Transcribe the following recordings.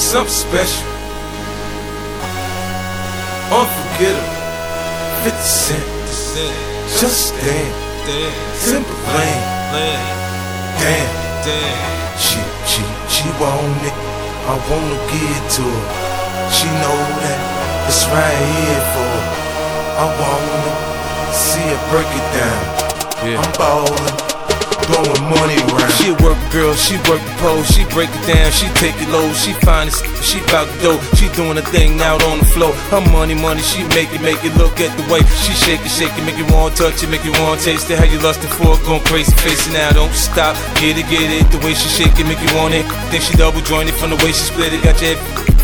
something special. Unforgettable. 50 Cent. Just damn. Simple lane. Damn. She, she, she want it. I wanna give it to her. She know that it's right here for her. I wanna see her break it down. Yeah. I'm ballin', blowing money around. She a work girl, she work the pole, she break it down, she take it low, she find it, she bout the dough, she doing a thing out on the floor. Her money, money, she make it, make it look at the way she shake it, shake it, make you want to touch it, make you want to taste it. How you lustin' for it, going crazy, facing now, don't stop, get it, get it. The way she shake it, make you want it. Then she double jointed from the way she split it, got head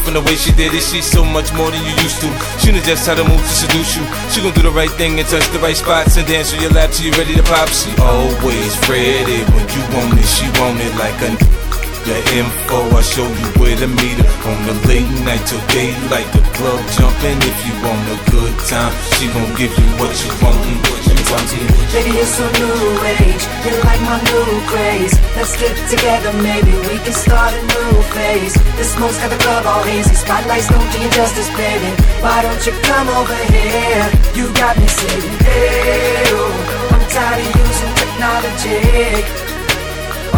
from the way she did it, she's so much more than you used to. She knows just how to move to seduce you. She gon' do the right thing and touch the right spots and dance on your lap till you're ready to pop. She always ready when you want it. She want it like a the info, I show you where to meet her. On the late night till daylight, the club jumping. If you want a good time, she gon' give you what you want and what you want. Baby, you're so new age, you're like my new craze. Let's get together, maybe we can start a new phase. The smoke's got the club all hazy, spotlights don't do you justice, baby. Why don't you come over here? You got me saying, hey, oh I'm tired of using technology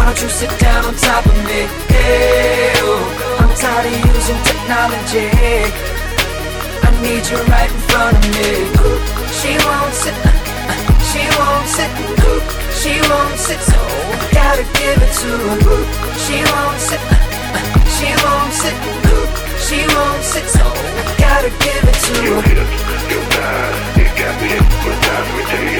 don't you sit down on top of me? Hey, oh, I'm tired of using technology. I need you right in front of me. She won't sit, uh, uh, she won't sit, she won't sit, so gotta give it to her. She won't sit, uh, she won't sit, she won't sit, so gotta give it to her. hips, your thighs, it got me hypnotized. Let me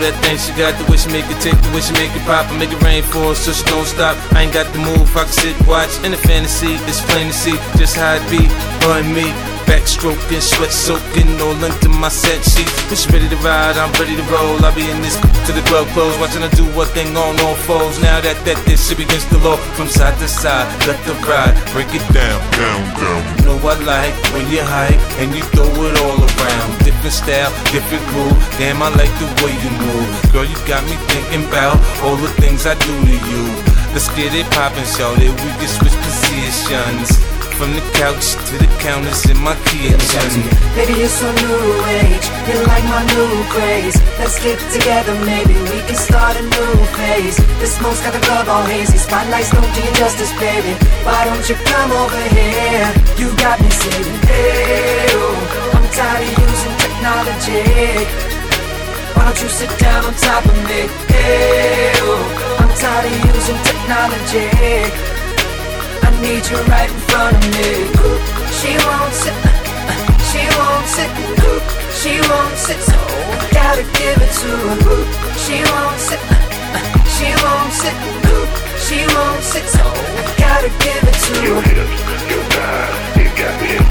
that thing she got, the way she make it tick, the way she make it pop, and make it rain for her, so she don't stop. I ain't got the move, I can sit, watch, in the fantasy, it's plain to see just how it be, her and me. Backstroking, sweat soaking, all into my set sheets. When she ready to ride, I'm ready to roll. I'll be in this to the club close, watching her do what thing on all foes. Now that that this shit begins to law, from side to side, let to right, break it down, down, down. Like when you hype and you throw it all around. Different style, different groove. Damn, I like the way you move. Girl, you got me thinking about all the things I do to you. Let's get it poppin', show that we can switch positions. From the couch to the counters in my kitchen. Baby, you're so new age, you're like my new craze. Let's get together, maybe we can start a new The smoke's got the club all hazy, spotlights don't do you justice, baby. Why don't you come over here? You got me saying, hey, oh, I'm tired of using technology. Why don't you sit down on top of me? Hey, oh, I'm tired of using technology. I need you right in front of me. She won't sit, uh, uh, she won't sit, uh, she won't sit, so gotta give it to her sit, she won't sit, so gotta give it to her. Your hips, your thighs, it got me